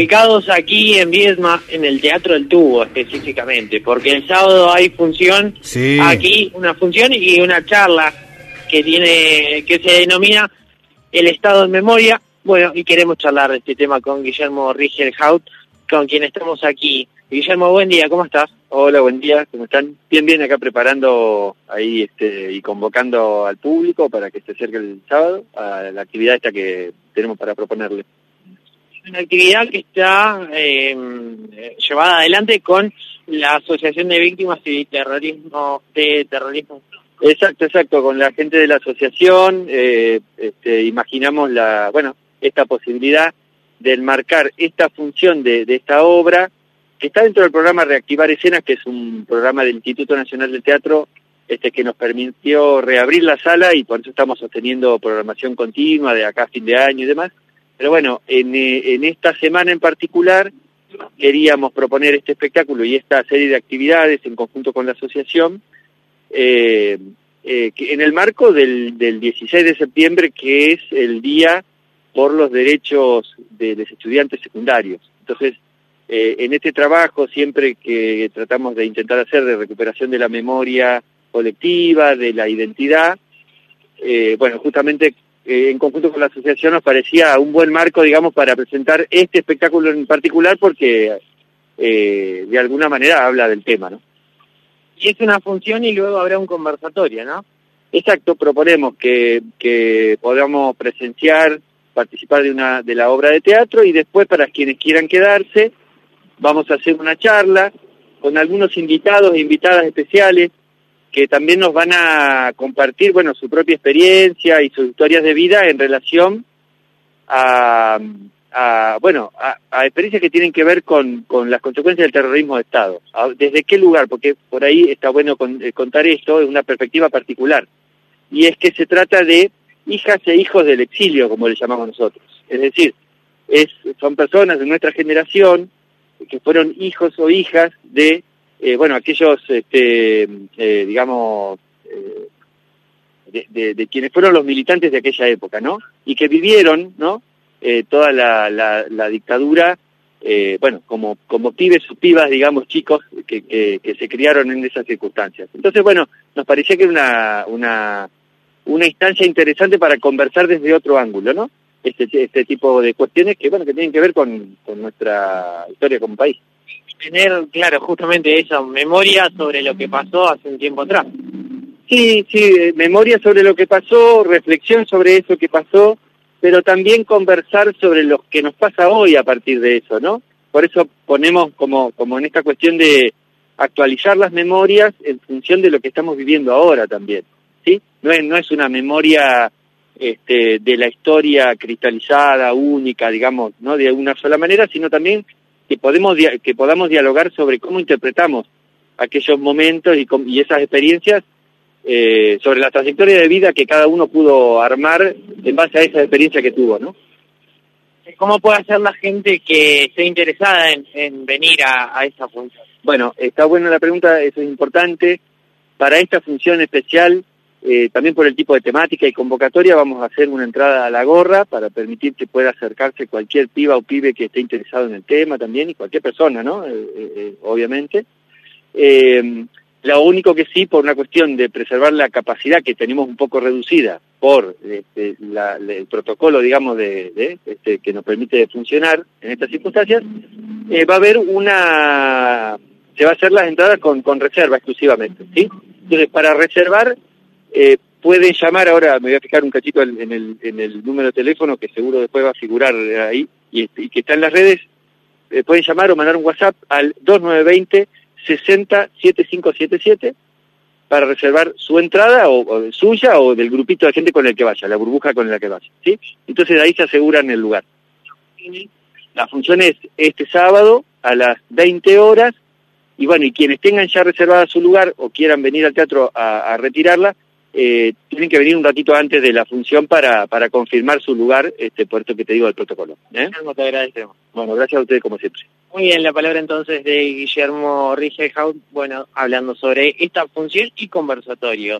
Ubicados aquí en Viedma, en el Teatro del Tubo específicamente, porque el sábado hay función Sí. aquí, una función y una charla que tiene, que se denomina El Estado en Memoria. Bueno, y queremos charlar de este tema con Guillermo Rigelhaut, con quien estamos aquí. Guillermo, buen día, ¿cómo estás? Hola, buen día, ¿cómo están? Bien, bien, acá preparando ahí este, y convocando al público para que se acerque el sábado a la actividad esta que tenemos para proponerle. Una actividad que está eh, llevada adelante con la Asociación de Víctimas y Terrorismo de Terrorismo. Exacto, exacto, con la gente de la asociación eh, este, imaginamos la, bueno, esta posibilidad de enmarcar esta función de, de esta obra que está dentro del programa Reactivar Escenas, que es un programa del Instituto Nacional del Teatro este, que nos permitió reabrir la sala y por eso estamos sosteniendo programación continua de acá a fin de año y demás. Pero bueno, en, eh, en esta semana en particular queríamos proponer este espectáculo y esta serie de actividades en conjunto con la asociación eh, eh, en el marco del, del 16 de septiembre, que es el Día por los Derechos de los Estudiantes Secundarios. Entonces, eh, en este trabajo, siempre que tratamos de intentar hacer de recuperación de la memoria colectiva, de la identidad, eh, bueno, justamente eh, en conjunto con la asociación nos parecía un buen marco, digamos, para presentar este espectáculo en particular porque eh, de alguna manera habla del tema, ¿no? Y es una función y luego habrá un conversatorio, ¿no? Exacto, proponemos que, que podamos presenciar, participar de una de la obra de teatro y después para quienes quieran quedarse vamos a hacer una charla con algunos invitados e invitadas especiales que también nos van a compartir, bueno, su propia experiencia y sus historias de vida en relación a, a bueno, a, experiencias que tienen que ver con, con las consecuencias del terrorismo de Estado. A- ¿Desde qué lugar? Porque por ahí está bueno con- eh, contar esto de una perspectiva particular. Y es que se trata de hijas e hijos del exilio, como le llamamos nosotros. Es decir, es, son personas de nuestra generación que fueron hijos o hijas de, eh, bueno, aquellos, este, eh, digamos, eh, de, quienes fueron los militantes de aquella época, ¿no? Y que vivieron, ¿no? Eh, toda la, la, la dictadura, eh, bueno, como, como pibes o pibas, digamos, chicos que, que, que se criaron en esas circunstancias. Entonces, bueno, nos parecía que era una, una, una instancia interesante para conversar desde otro ángulo, ¿no? Este, este tipo de cuestiones que, bueno, que tienen que ver con, con nuestra historia como país. Tener, claro, justamente esa memoria sobre lo que pasó hace un tiempo atrás. Sí, sí, memoria sobre lo que pasó, reflexión sobre eso que pasó, pero también conversar sobre lo que nos pasa hoy a partir de eso, ¿no? Por eso ponemos como, como en esta cuestión de actualizar las memorias en función de lo que estamos viviendo ahora también, ¿sí? No es, no es una memoria este, de la historia cristalizada, única, digamos, ¿no? De una sola manera, sino también que, podemos, que podamos dialogar sobre cómo interpretamos aquellos momentos y, y esas experiencias eh, sobre la trayectoria de vida que cada uno pudo armar en base a esa experiencia que tuvo, ¿no? ¿Cómo puede hacer la gente que esté interesada en, en venir a, a esa función? Bueno, está buena la pregunta, eso es importante. Para esta función especial, eh, también por el tipo de temática y convocatoria, vamos a hacer una entrada a la gorra para permitir que pueda acercarse cualquier piba o pibe que esté interesado en el tema también y cualquier persona, ¿no? Eh, eh, eh, obviamente. Eh, lo único que sí, por una cuestión de preservar la capacidad que tenemos un poco reducida por este, la- el protocolo, digamos, de, este, que nos permite funcionar en estas circunstancias, va a haber una... se va a hacer las entradas con, con reserva exclusivamente, ¿sí? Entonces, para reservar, eh, pueden llamar ahora, me voy a fijar un cachito en el, número de teléfono que seguro después va a figurar ahí y, que está en las redes, eh, pueden llamar o mandar un WhatsApp al 2920 60 7577 para reservar su entrada o, o suya o del grupito de gente con el que vaya, la burbuja con la que vaya, ¿sí? Entonces ahí se aseguran el lugar. La función es este sábado a las 20 horas y bueno, y quienes tengan ya reservada su lugar o quieran venir al teatro a retirarla, eh, tienen que venir un ratito antes de la función para, para confirmar su lugar, este, por esto que te digo del protocolo. ¿eh? Guillermo, te agradecemos. Bueno, gracias a ustedes como siempre. Muy bien, la palabra entonces de Guillermo Rigelhaut, bueno, hablando sobre esta función y conversatorio.